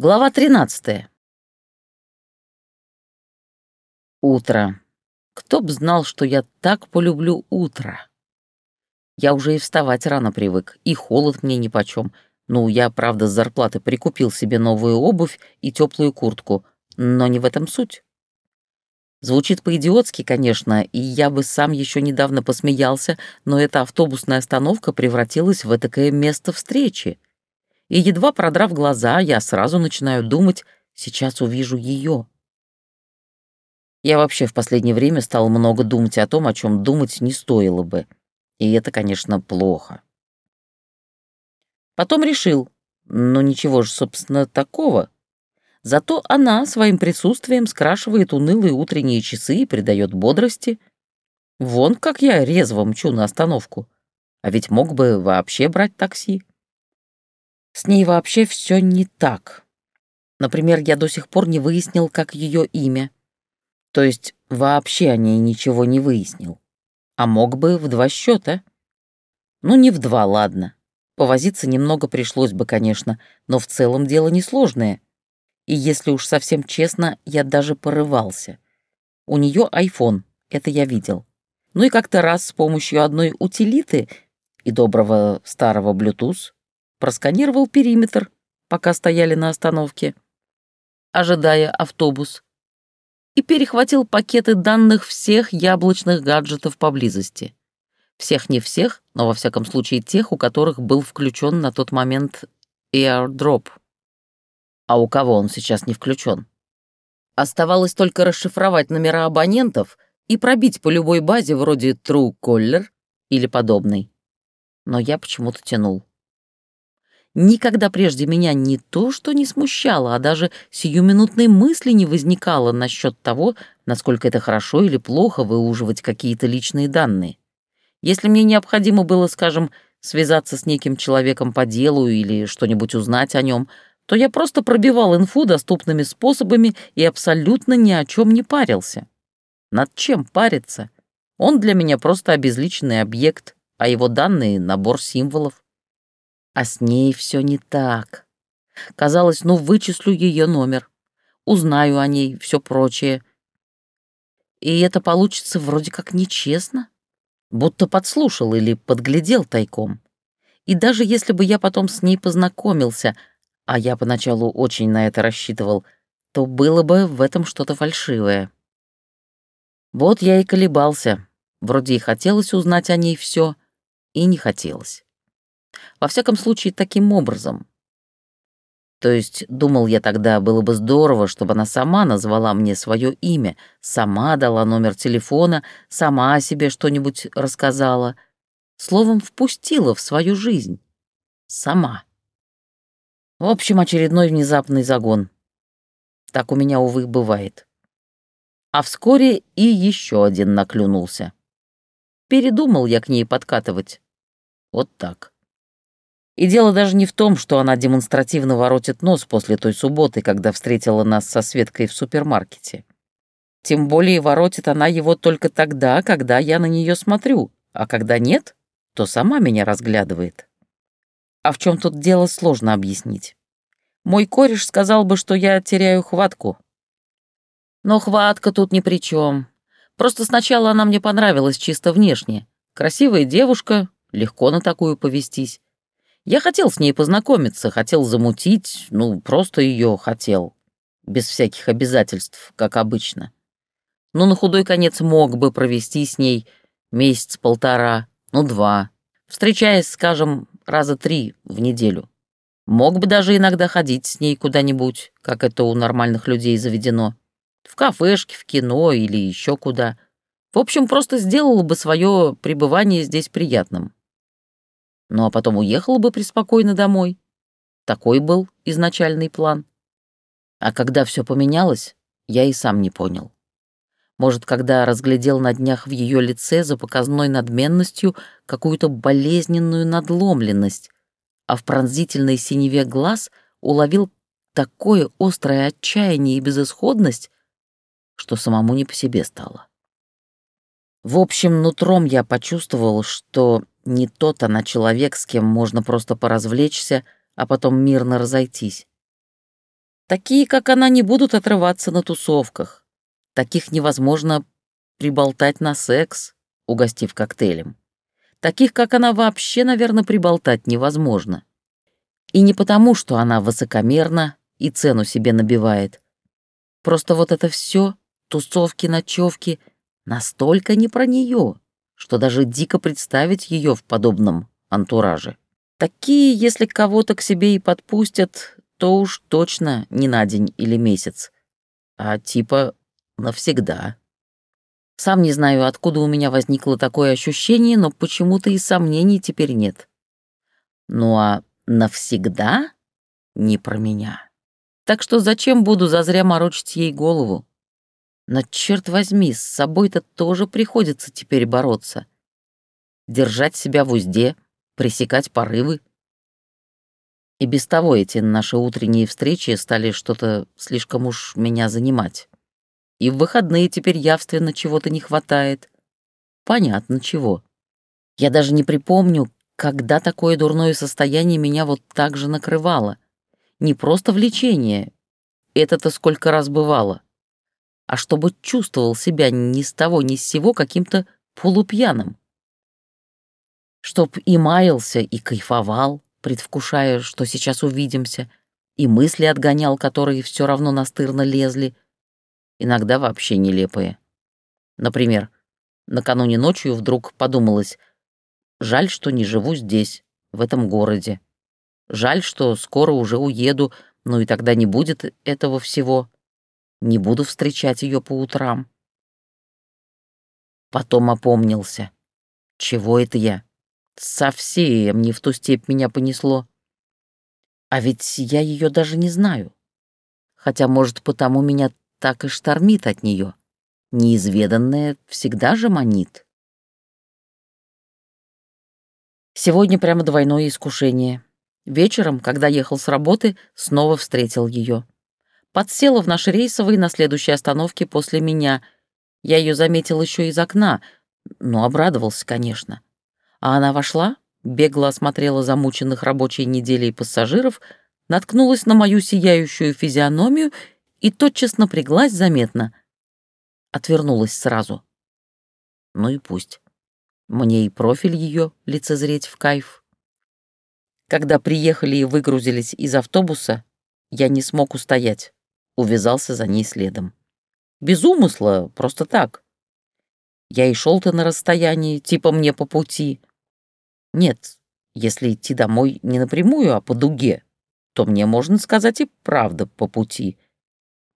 Глава 13. Утро. Кто б знал, что я так полюблю утро. Я уже и вставать рано привык, и холод мне нипочем. Ну, я, правда, с зарплаты прикупил себе новую обувь и теплую куртку, но не в этом суть. Звучит по-идиотски, конечно, и я бы сам еще недавно посмеялся, но эта автобусная остановка превратилась в этакое место встречи — и, едва продрав глаза, я сразу начинаю думать, сейчас увижу ее. Я вообще в последнее время стал много думать о том, о чем думать не стоило бы. И это, конечно, плохо. Потом решил, ну ничего же, собственно, такого. Зато она своим присутствием скрашивает унылые утренние часы и придает бодрости. Вон как я резво мчу на остановку. А ведь мог бы вообще брать такси. С ней вообще все не так. Например, я до сих пор не выяснил, как ее имя. То есть вообще о ней ничего не выяснил. А мог бы в два счета. Ну, не в два, ладно. Повозиться немного пришлось бы, конечно, но в целом дело несложное. И если уж совсем честно, я даже порывался. У нее iPhone, это я видел. Ну и как-то раз с помощью одной утилиты и доброго старого Bluetooth просканировал периметр, пока стояли на остановке, ожидая автобус, и перехватил пакеты данных всех яблочных гаджетов поблизости. Всех не всех, но во всяком случае тех, у которых был включен на тот момент AirDrop. А у кого он сейчас не включен? Оставалось только расшифровать номера абонентов и пробить по любой базе вроде Truecaller или подобной. Но я почему-то тянул. Никогда прежде меня не то что не смущало, а даже сиюминутной мысли не возникало насчет того, насколько это хорошо или плохо выуживать какие-то личные данные. Если мне необходимо было, скажем, связаться с неким человеком по делу или что-нибудь узнать о нем, то я просто пробивал инфу доступными способами и абсолютно ни о чем не парился. Над чем париться? Он для меня просто обезличенный объект, а его данные — набор символов. А с ней все не так. Казалось, ну, вычислю ее номер, узнаю о ней, все прочее. И это получится вроде как нечестно, будто подслушал или подглядел тайком. И даже если бы я потом с ней познакомился, а я поначалу очень на это рассчитывал, то было бы в этом что-то фальшивое. Вот я и колебался. Вроде и хотелось узнать о ней все, и не хотелось. Во всяком случае, таким образом. То есть, думал я тогда, было бы здорово, чтобы она сама назвала мне свое имя, сама дала номер телефона, сама о себе что-нибудь рассказала. Словом, впустила в свою жизнь. Сама. В общем, очередной внезапный загон. Так у меня, увы, бывает. А вскоре и еще один наклюнулся. Передумал я к ней подкатывать. Вот так. И дело даже не в том, что она демонстративно воротит нос после той субботы, когда встретила нас со Светкой в супермаркете. Тем более воротит она его только тогда, когда я на нее смотрю, а когда нет, то сама меня разглядывает. А в чем тут дело, сложно объяснить. Мой кореш сказал бы, что я теряю хватку. Но хватка тут ни при чем. Просто сначала она мне понравилась чисто внешне. Красивая девушка, легко на такую повестись. Я хотел с ней познакомиться, хотел замутить, ну, просто ее хотел. Без всяких обязательств, как обычно. Ну, на худой конец мог бы провести с ней месяц-полтора, ну, два, встречаясь, скажем, раза три в неделю. Мог бы даже иногда ходить с ней куда-нибудь, как это у нормальных людей заведено. В кафешке, в кино или еще куда. В общем, просто сделал бы свое пребывание здесь приятным ну а потом уехала бы преспокойно домой. Такой был изначальный план. А когда все поменялось, я и сам не понял. Может, когда разглядел на днях в ее лице за показной надменностью какую-то болезненную надломленность, а в пронзительной синеве глаз уловил такое острое отчаяние и безысходность, что самому не по себе стало. В общем, нутром я почувствовал, что не тот она человек, с кем можно просто поразвлечься, а потом мирно разойтись. Такие, как она, не будут отрываться на тусовках. Таких невозможно приболтать на секс, угостив коктейлем. Таких, как она, вообще, наверное, приболтать невозможно. И не потому, что она высокомерна и цену себе набивает. Просто вот это все, тусовки, ночевки, настолько не про нее, что даже дико представить ее в подобном антураже. Такие, если кого-то к себе и подпустят, то уж точно не на день или месяц, а типа навсегда. Сам не знаю, откуда у меня возникло такое ощущение, но почему-то и сомнений теперь нет. Ну а навсегда не про меня. Так что зачем буду зазря морочить ей голову? Но черт возьми, с собой-то тоже приходится теперь бороться. Держать себя в узде, пресекать порывы. И без того эти наши утренние встречи стали что-то слишком уж меня занимать. И в выходные теперь явственно чего-то не хватает. Понятно чего. Я даже не припомню, когда такое дурное состояние меня вот так же накрывало. Не просто влечение, это-то сколько раз бывало, а чтобы чувствовал себя ни с того ни с сего каким-то полупьяным. Чтоб и маялся, и кайфовал, предвкушая, что сейчас увидимся, и мысли отгонял, которые все равно настырно лезли — иногда вообще нелепые. Например, накануне ночью вдруг подумалось, жаль, что не живу здесь, в этом городе. Жаль, что скоро уже уеду, но и тогда не будет этого всего. Не буду встречать ее по утрам. Потом опомнился. Чего это я? Совсем не в ту степь меня понесло. А ведь я ее даже не знаю. Хотя, может, потому меня так и штормит от нее. Неизведанное всегда же манит. Сегодня прямо двойное искушение. Вечером, когда ехал с работы, снова встретил ее. Подсела в наш рейсовый на следующей остановке после меня. Я ее заметил еще из окна, но обрадовался, конечно. А она вошла, бегло осмотрела замученных рабочей неделей пассажиров, наткнулась на мою сияющую физиономию и тотчас напряглась заметно. Отвернулась сразу. Ну и пусть. Мне и профиль ее лицезреть в кайф. Когда приехали и выгрузились из автобуса, я не смог устоять, увязался за ней следом. Без умысла, просто так. Я и шел-то на расстоянии, типа мне по пути. Нет, если идти домой не напрямую, а по дуге, то мне, можно сказать, и правда по пути —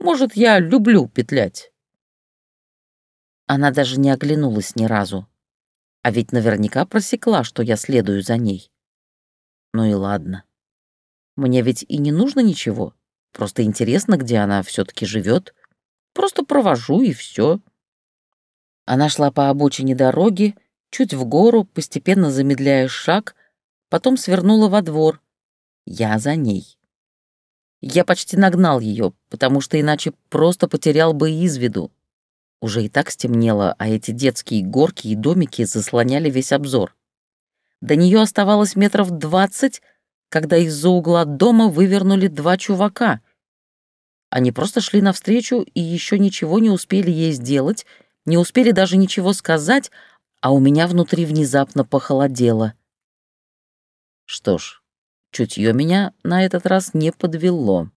может, я люблю петлять». Она даже не оглянулась ни разу. А ведь наверняка просекла, что я следую за ней. Ну и ладно. Мне ведь и не нужно ничего. Просто интересно, где она все таки живет. Просто провожу, и все. Она шла по обочине дороги, чуть в гору, постепенно замедляя шаг, потом свернула во двор. Я за ней. Я почти нагнал ее, потому что иначе просто потерял бы из виду. Уже и так стемнело, а эти детские горки и домики заслоняли весь обзор. До нее оставалось метров двадцать, когда из-за угла дома вывернули два чувака. Они просто шли навстречу и еще ничего не успели ей сделать, не успели даже ничего сказать, а у меня внутри внезапно похолодело. Что ж, Чутье меня на этот раз не подвело.